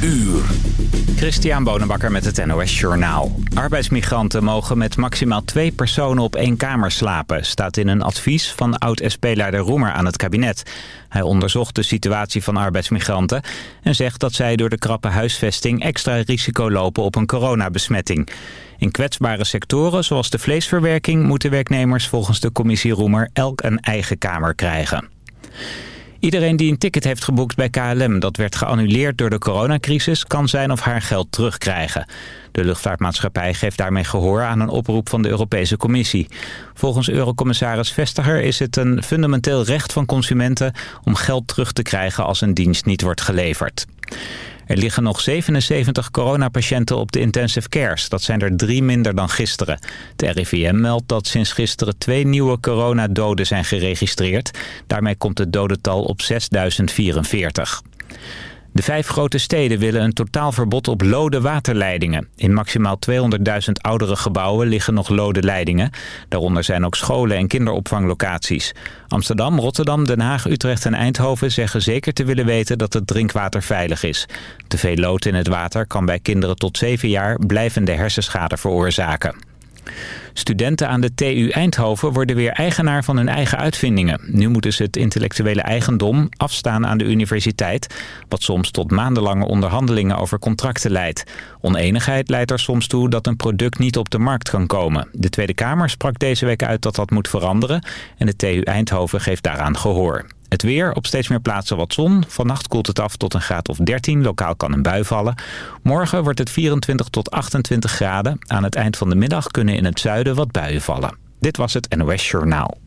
uur. Christian Bonenbakker met het NOS Journaal. Arbeidsmigranten mogen met maximaal twee personen op één kamer slapen... staat in een advies van oud-SP-leider Roemer aan het kabinet. Hij onderzocht de situatie van arbeidsmigranten... en zegt dat zij door de krappe huisvesting extra risico lopen op een coronabesmetting. In kwetsbare sectoren, zoals de vleesverwerking... moeten werknemers volgens de commissie Roemer elk een eigen kamer krijgen. Iedereen die een ticket heeft geboekt bij KLM dat werd geannuleerd door de coronacrisis kan zijn of haar geld terugkrijgen. De luchtvaartmaatschappij geeft daarmee gehoor aan een oproep van de Europese Commissie. Volgens Eurocommissaris Vestager is het een fundamenteel recht van consumenten om geld terug te krijgen als een dienst niet wordt geleverd. Er liggen nog 77 coronapatiënten op de intensive cares. Dat zijn er drie minder dan gisteren. De RIVM meldt dat sinds gisteren twee nieuwe coronadoden zijn geregistreerd. Daarmee komt het dodental op 6044. De vijf grote steden willen een totaalverbod op lode waterleidingen. In maximaal 200.000 oudere gebouwen liggen nog lode leidingen. Daaronder zijn ook scholen en kinderopvanglocaties. Amsterdam, Rotterdam, Den Haag, Utrecht en Eindhoven zeggen zeker te willen weten dat het drinkwater veilig is. Te veel lood in het water kan bij kinderen tot 7 jaar blijvende hersenschade veroorzaken. Studenten aan de TU Eindhoven worden weer eigenaar van hun eigen uitvindingen. Nu moeten ze het intellectuele eigendom afstaan aan de universiteit... wat soms tot maandenlange onderhandelingen over contracten leidt. Oneenigheid leidt er soms toe dat een product niet op de markt kan komen. De Tweede Kamer sprak deze week uit dat dat moet veranderen... en de TU Eindhoven geeft daaraan gehoor. Het weer, op steeds meer plaatsen wat zon. Vannacht koelt het af tot een graad of 13. Lokaal kan een bui vallen. Morgen wordt het 24 tot 28 graden. Aan het eind van de middag kunnen in het zuiden wat buien vallen. Dit was het NOS Journaal.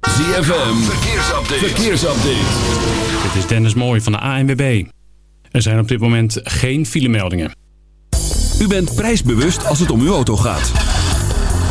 ZFM, verkeersupdate. verkeersupdate. Dit is Dennis Mooij van de ANWB. Er zijn op dit moment geen filemeldingen. U bent prijsbewust als het om uw auto gaat.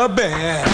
the band.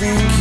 think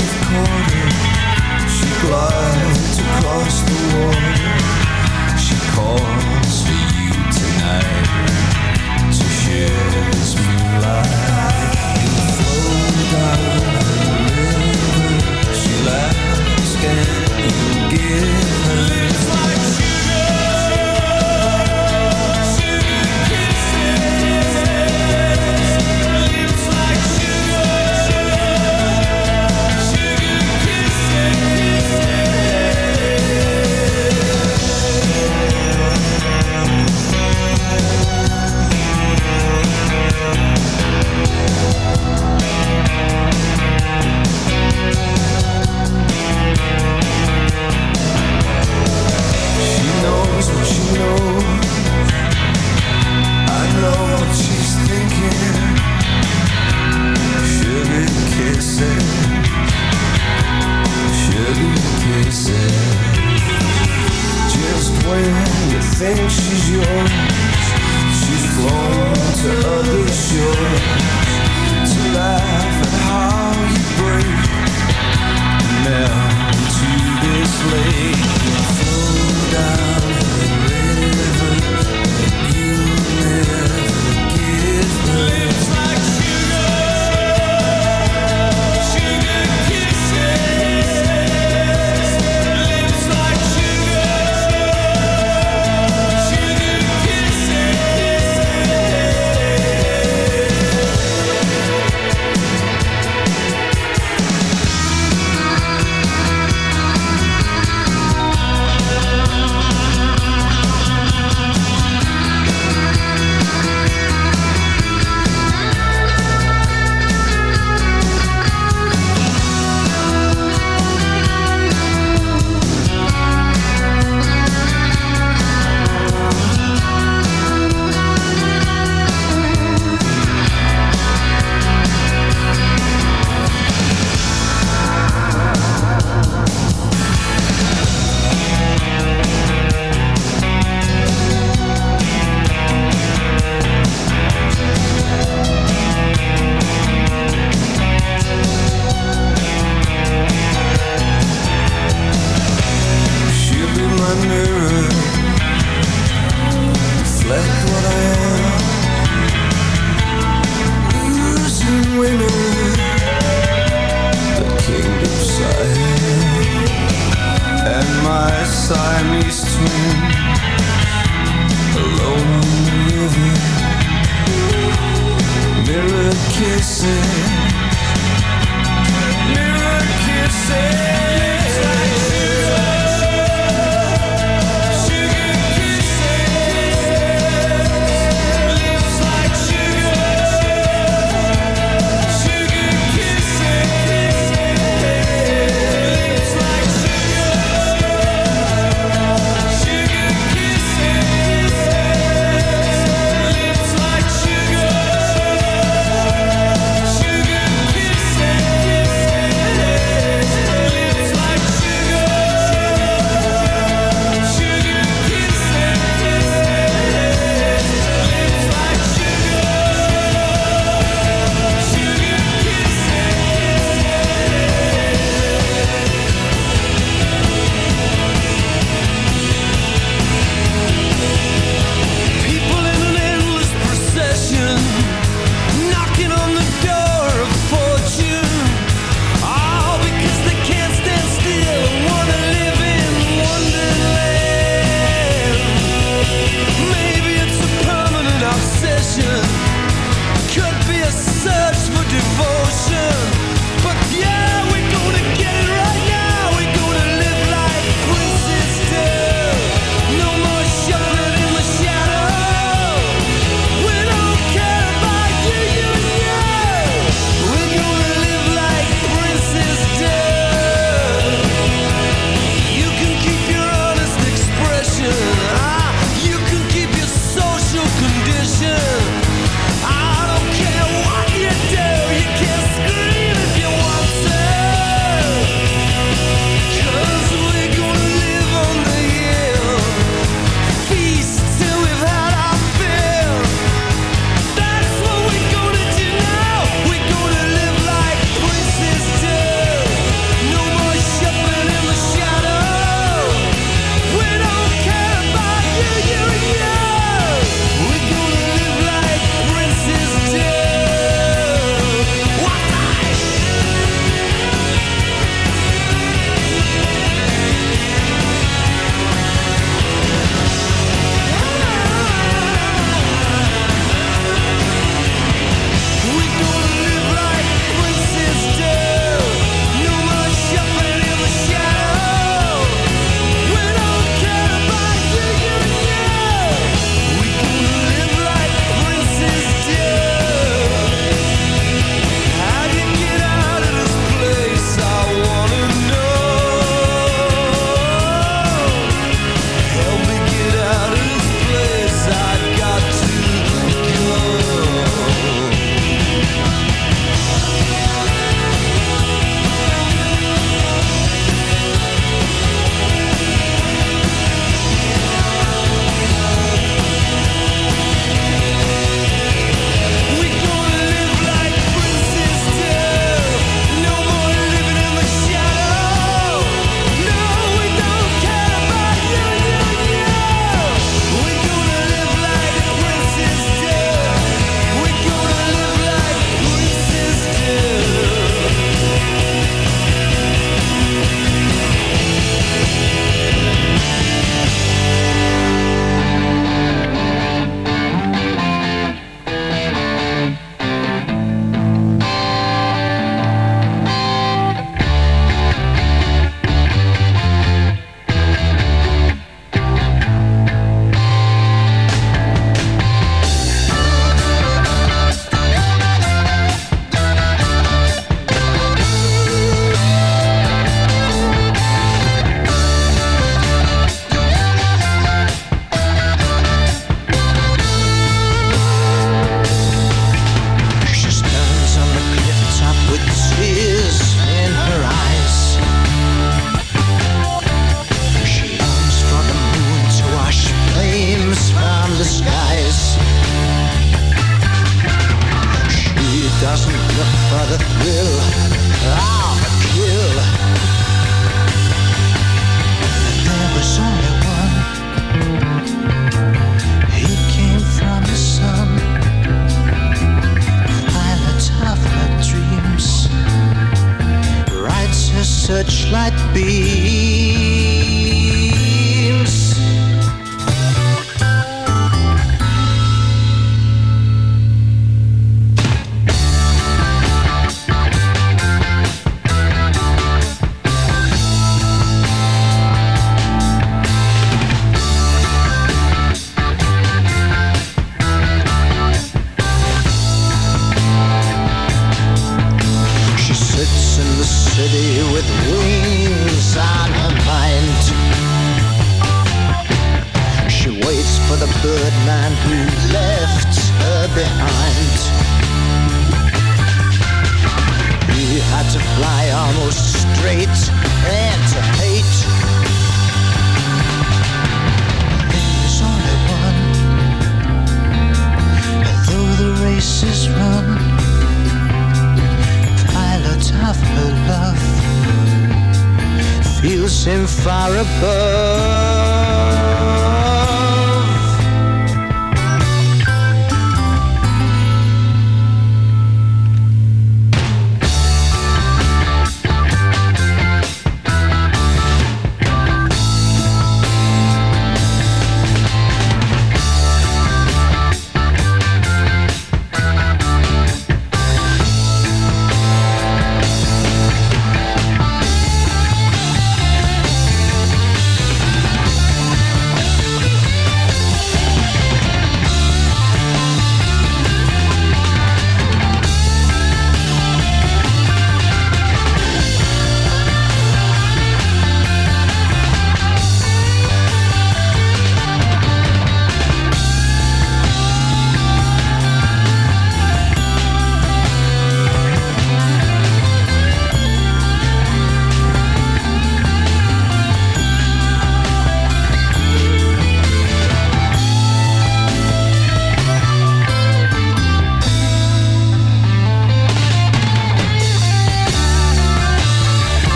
will. I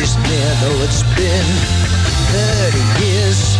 hopes near, though it's been 30 years.